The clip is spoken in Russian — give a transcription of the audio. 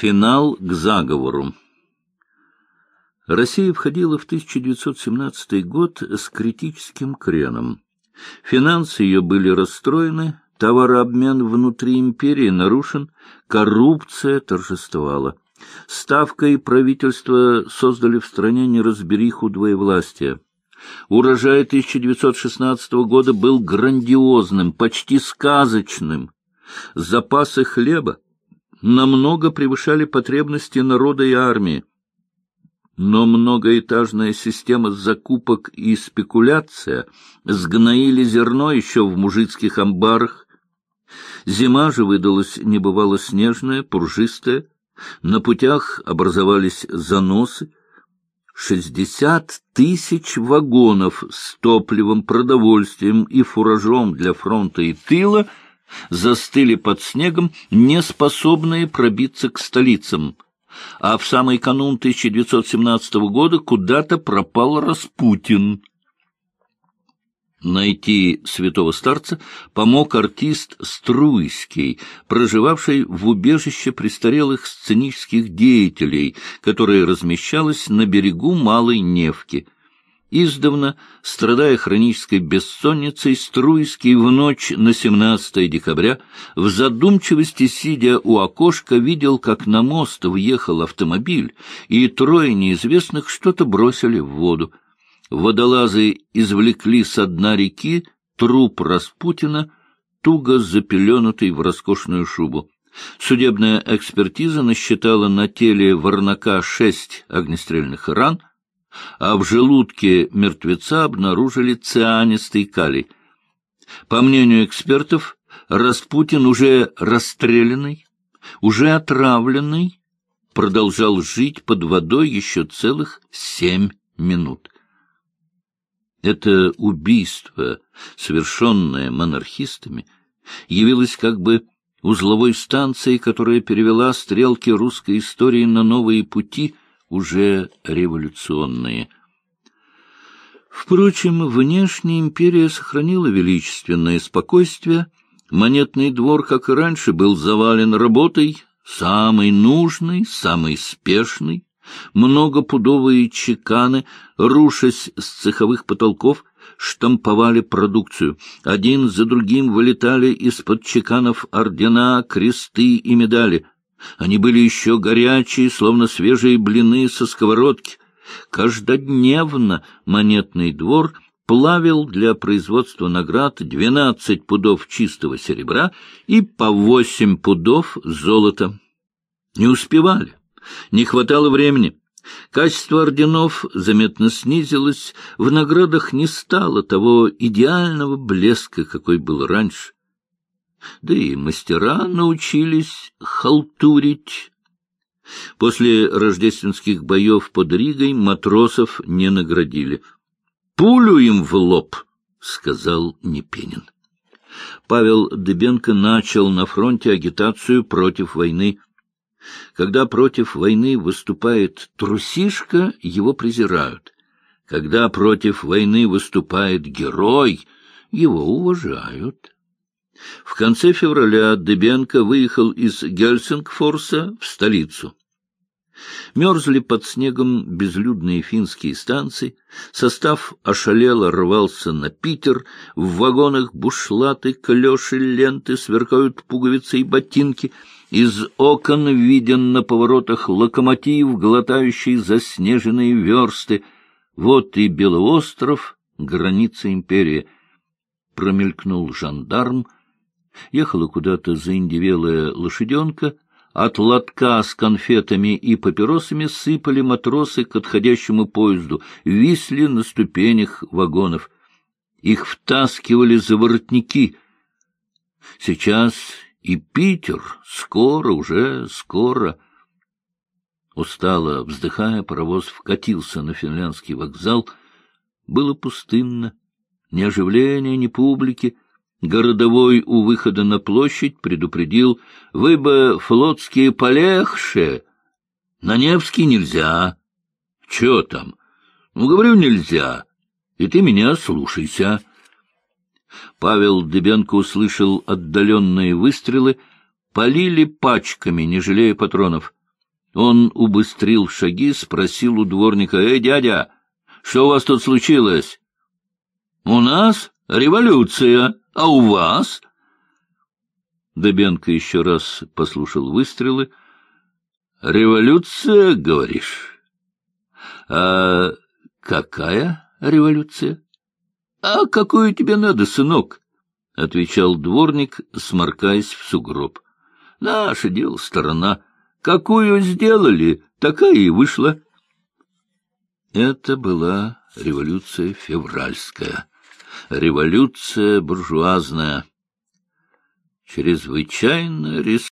Финал к заговору. Россия входила в 1917 год с критическим креном. Финансы ее были расстроены, товарообмен внутри империи нарушен, коррупция торжествовала. Ставка и правительство создали в стране неразбериху двоевластия. Урожай 1916 года был грандиозным, почти сказочным. Запасы хлеба намного превышали потребности народа и армии. Но многоэтажная система закупок и спекуляция сгноили зерно еще в мужицких амбарах. Зима же выдалась небывало снежная, пуржистая. На путях образовались заносы. Шестьдесят тысяч вагонов с топливом, продовольствием и фуражом для фронта и тыла — застыли под снегом, не способные пробиться к столицам. А в самый канун 1917 года куда-то пропал Распутин. Найти святого старца помог артист Струйский, проживавший в убежище престарелых сценических деятелей, которое размещалось на берегу Малой Невки — Издавна, страдая хронической бессонницей, Струйский в ночь на 17 декабря, в задумчивости сидя у окошка, видел, как на мост въехал автомобиль, и трое неизвестных что-то бросили в воду. Водолазы извлекли со дна реки труп Распутина, туго запеленутый в роскошную шубу. Судебная экспертиза насчитала на теле Варнака шесть огнестрельных ран — а в желудке мертвеца обнаружили цианистый калий. По мнению экспертов, Распутин уже расстрелянный, уже отравленный, продолжал жить под водой еще целых семь минут. Это убийство, совершенное монархистами, явилось как бы узловой станцией, которая перевела стрелки русской истории на новые пути — уже революционные. Впрочем, внешняя империя сохранила величественное спокойствие, монетный двор, как и раньше, был завален работой, самый нужный, самый спешный, многопудовые чеканы, рушась с цеховых потолков, штамповали продукцию. Один за другим вылетали из-под чеканов ордена, кресты и медали — они были еще горячие, словно свежие блины со сковородки. Каждодневно монетный двор плавил для производства наград двенадцать пудов чистого серебра и по восемь пудов золота. Не успевали, не хватало времени. Качество орденов заметно снизилось, в наградах не стало того идеального блеска, какой был раньше да и мастера научились халтурить. После рождественских боев под Ригой матросов не наградили. «Пулю им в лоб!» — сказал Непенин. Павел Дыбенко начал на фронте агитацию против войны. Когда против войны выступает трусишка, его презирают. Когда против войны выступает герой, его уважают. В конце февраля Дебенко выехал из Гельсингфорса в столицу. Мерзли под снегом безлюдные финские станции, состав ошалело рвался на Питер, в вагонах бушлаты, клёши, ленты, сверкают пуговицы и ботинки, из окон виден на поворотах локомотив, глотающий заснеженные версты. Вот и Белоостров, граница империи. Промелькнул жандарм — Ехала куда-то заиндевелая лошаденка, от лотка с конфетами и папиросами сыпали матросы к отходящему поезду, висли на ступенях вагонов. Их втаскивали за воротники. Сейчас и Питер, скоро, уже скоро. Устало вздыхая, паровоз вкатился на финляндский вокзал. Было пустынно, ни оживления, ни публики. Городовой у выхода на площадь предупредил, «Вы бы флотские полегше, на Невский нельзя». «Чё там?» «Ну, говорю, нельзя, и ты меня слушайся». Павел Дебенко услышал отдаленные выстрелы, полили пачками, не жалея патронов. Он убыстрил шаги, спросил у дворника, «Эй, дядя, что у вас тут случилось?» «У нас революция, а у вас?» Дебенко еще раз послушал выстрелы. «Революция, говоришь?» «А какая революция?» «А какую тебе надо, сынок?» — отвечал дворник, сморкаясь в сугроб. «Наше дело сторона. Какую сделали, такая и вышла». Это была революция февральская, революция буржуазная, чрезвычайно рискованная.